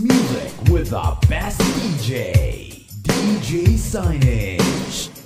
music with the best DJ. DJ Signage.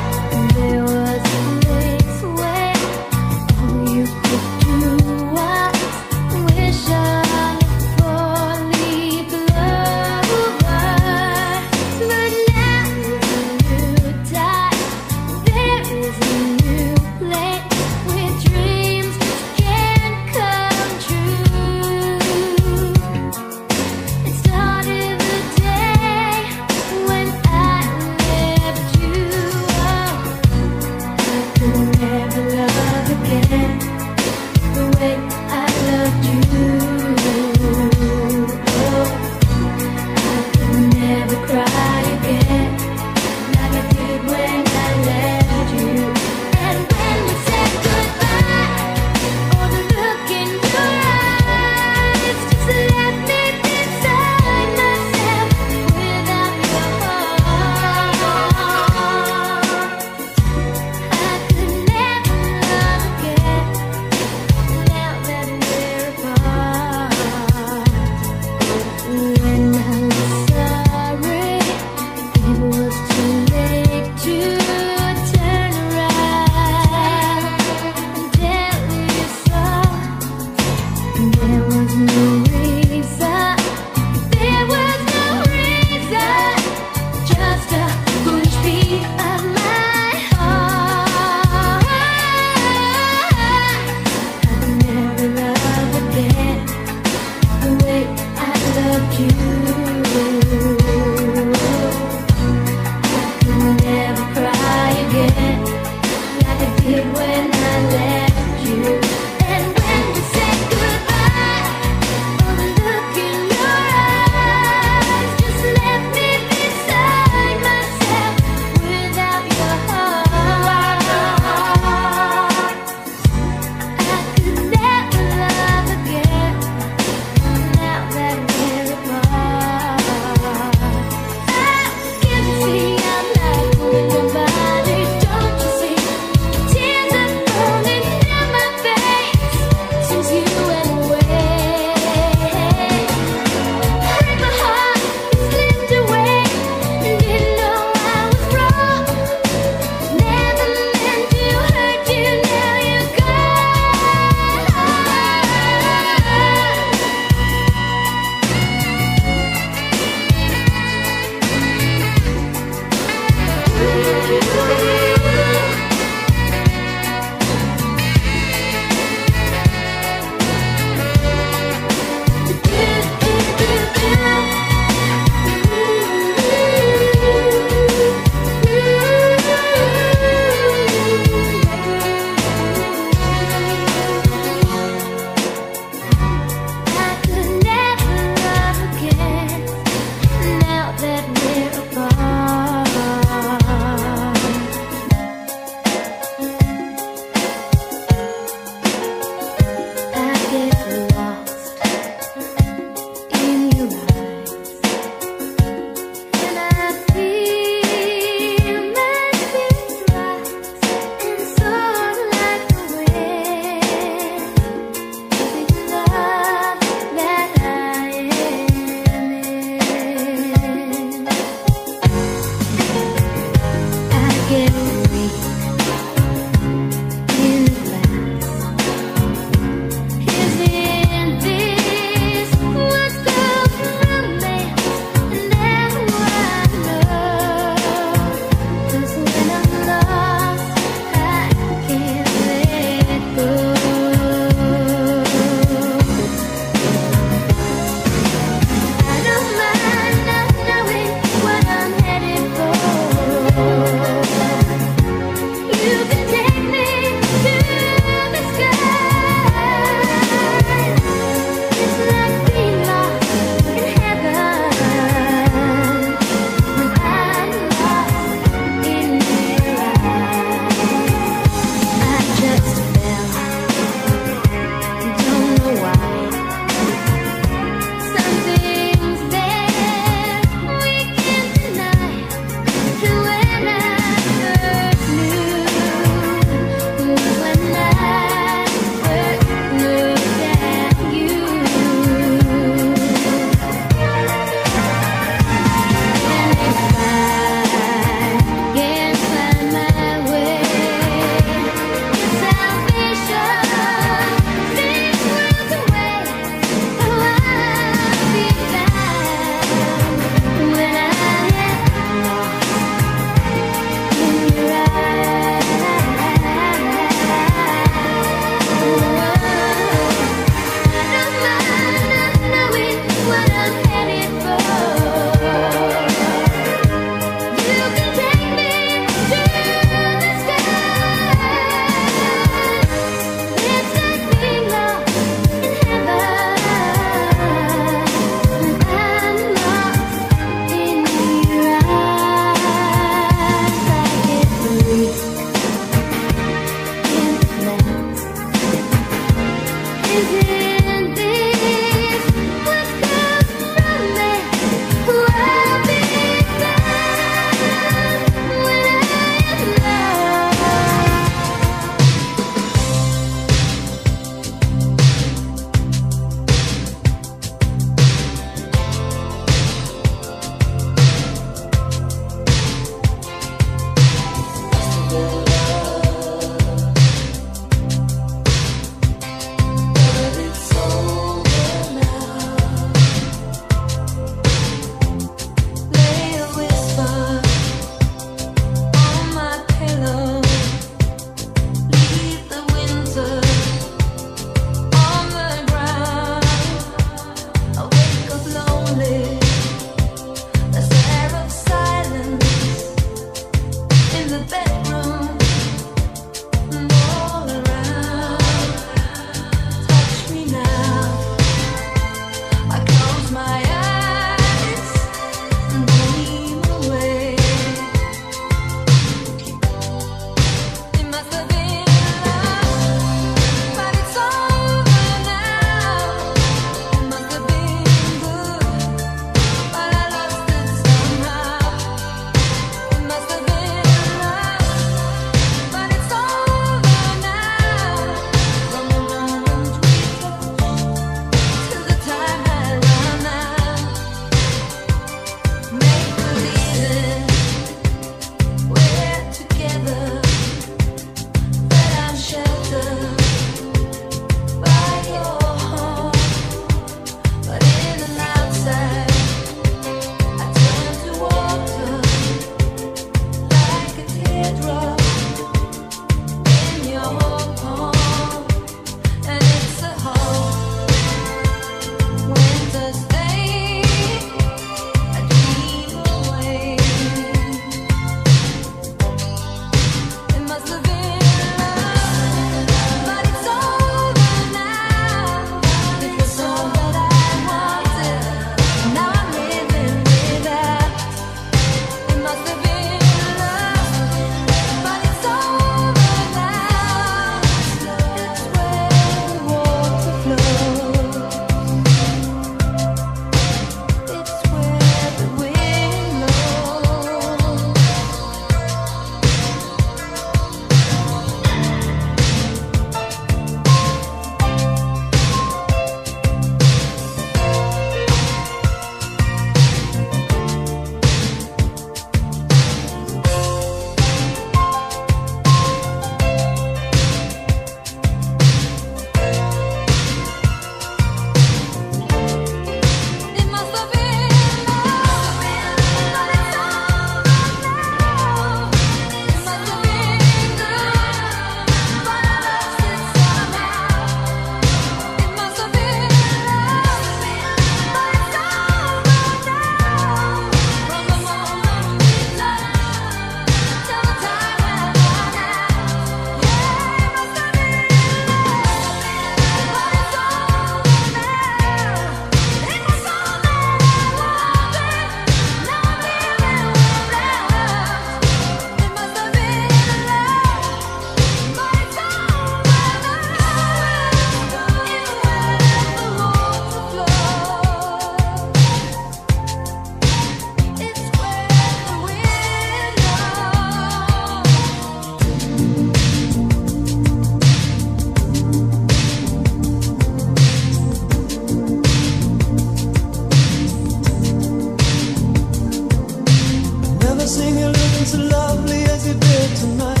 never seen you looking so lovely as you did tonight.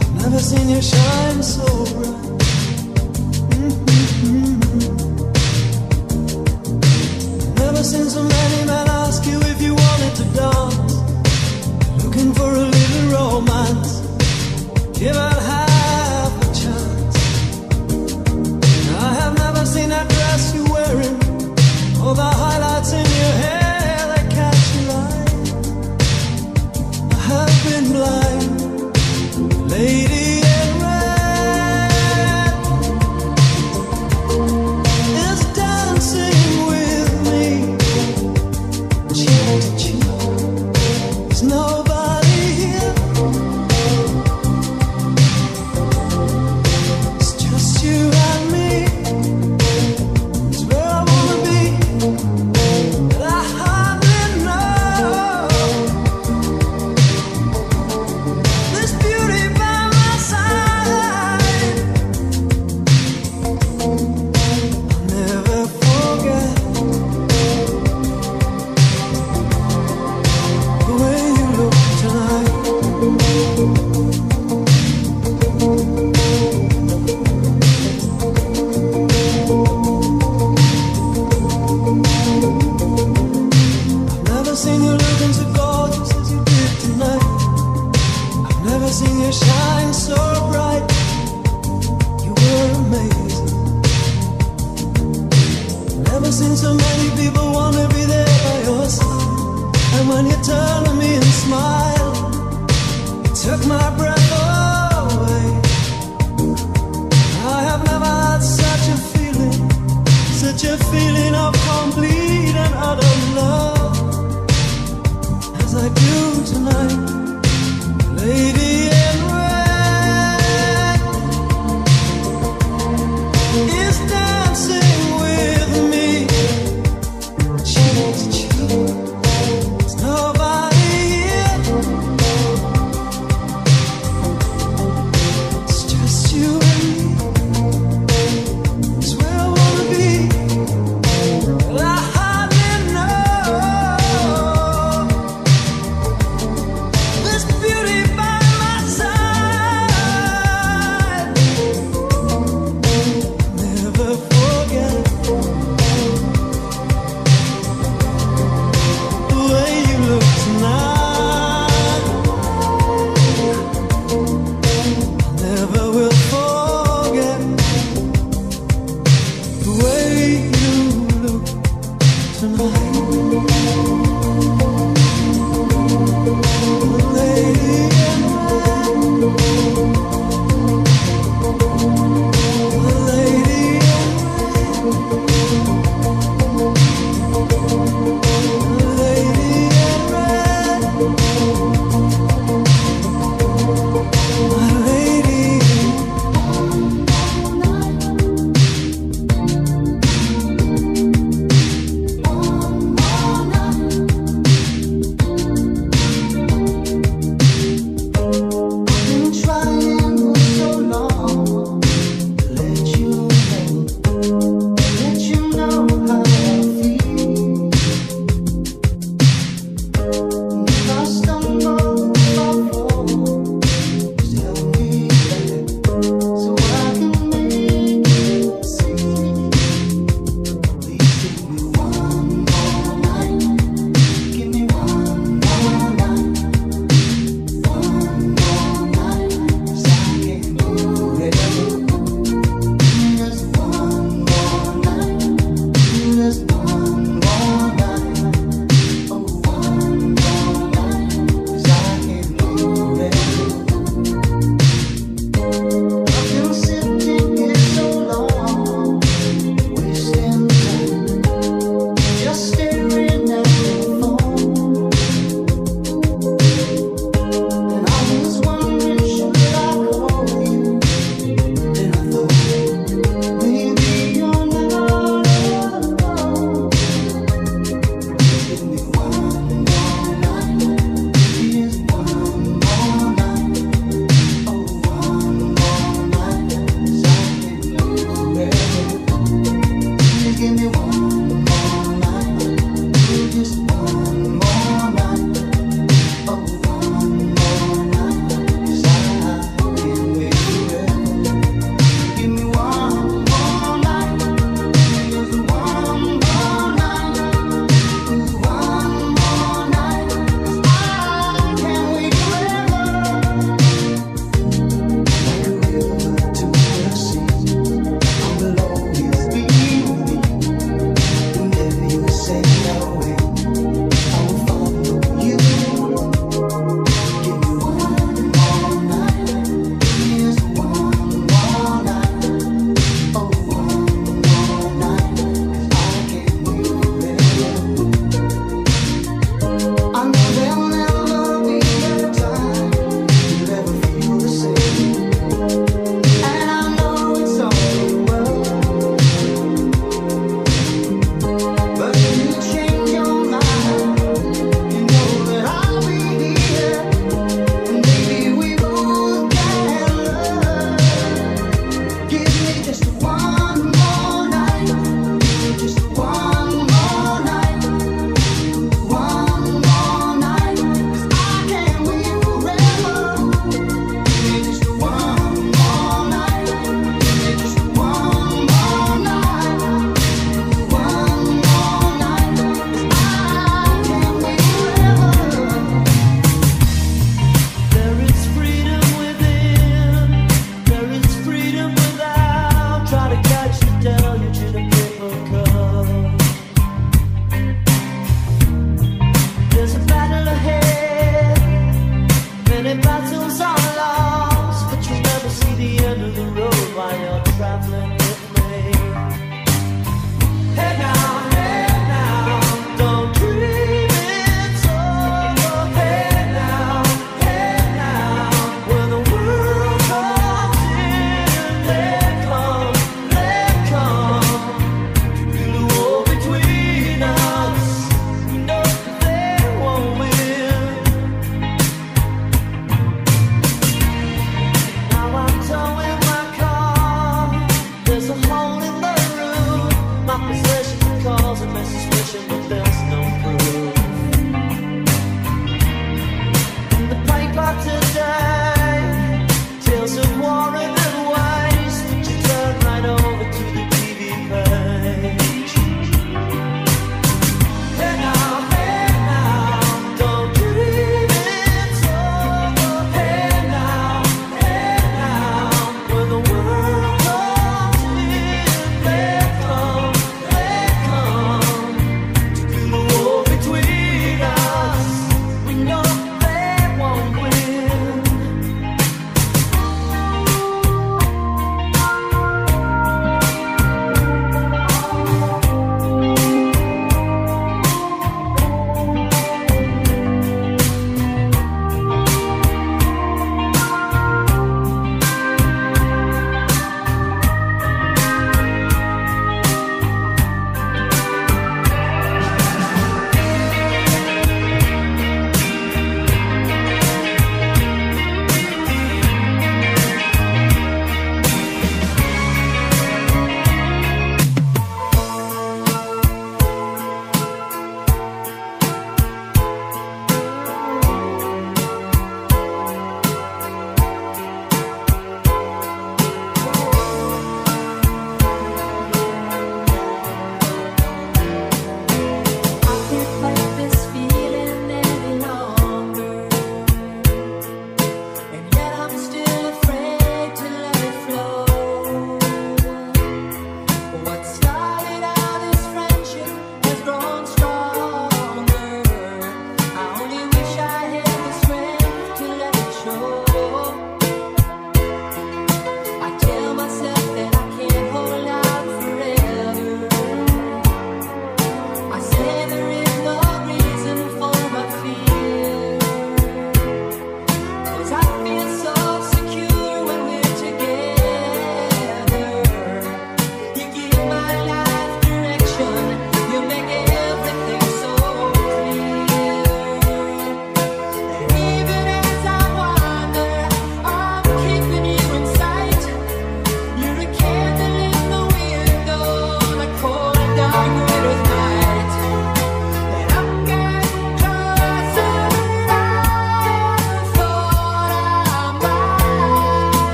I've never seen you shine so bright. Mm-hmm. Never seen so many men ask you if you wanted to dance. Looking for a little romance. Give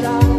that I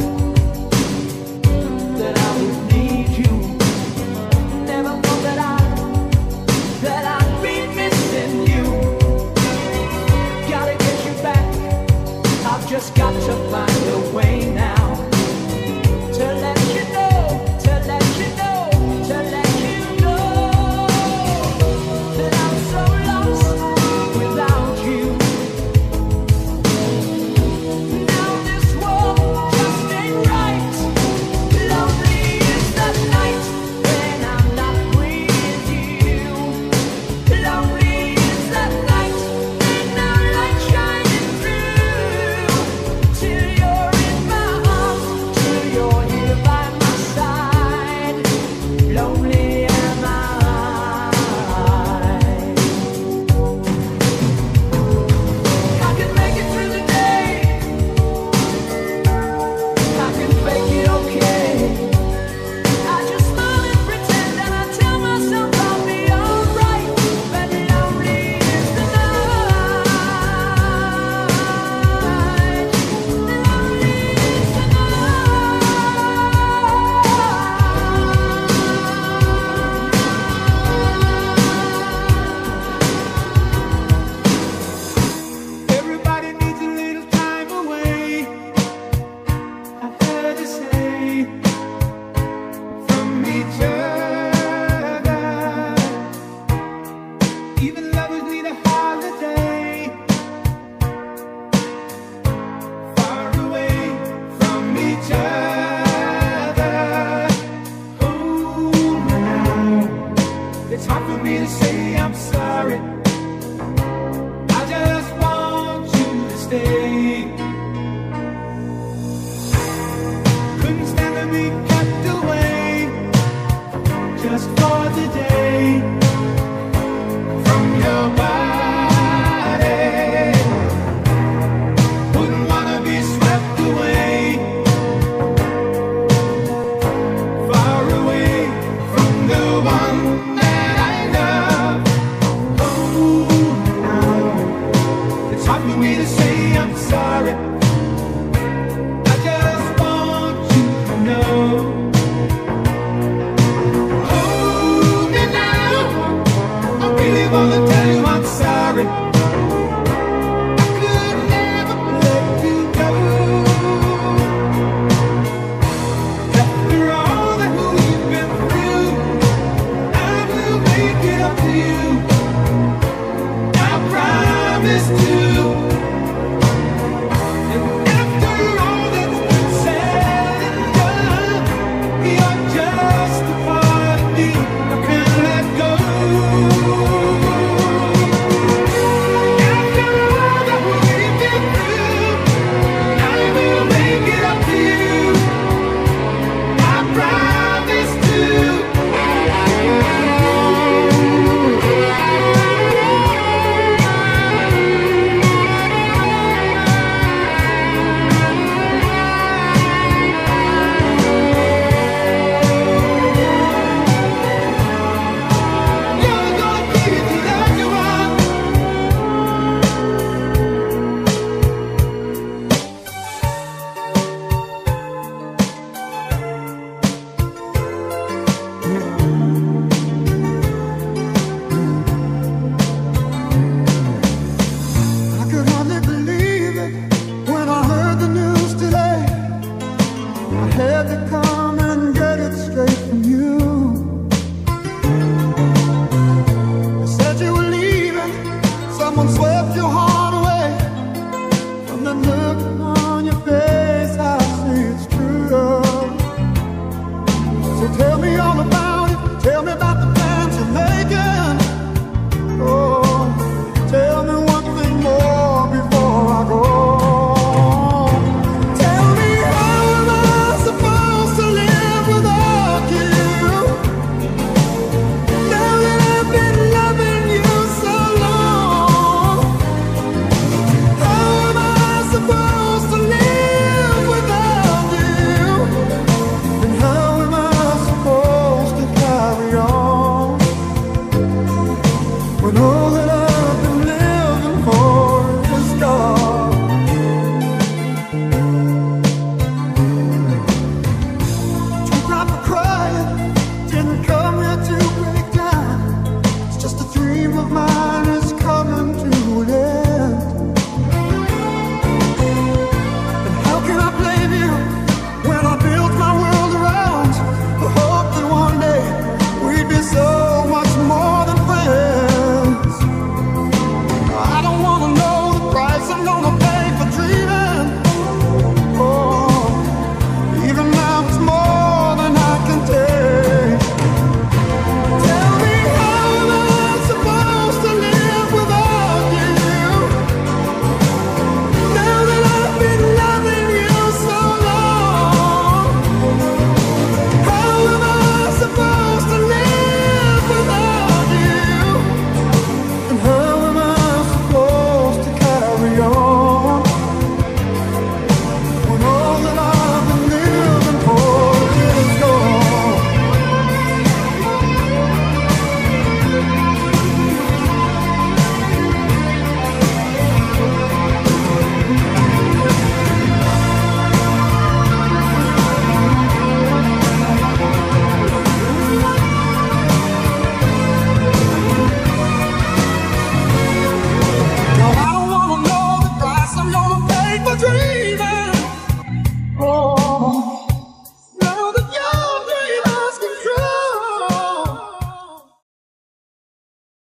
the car.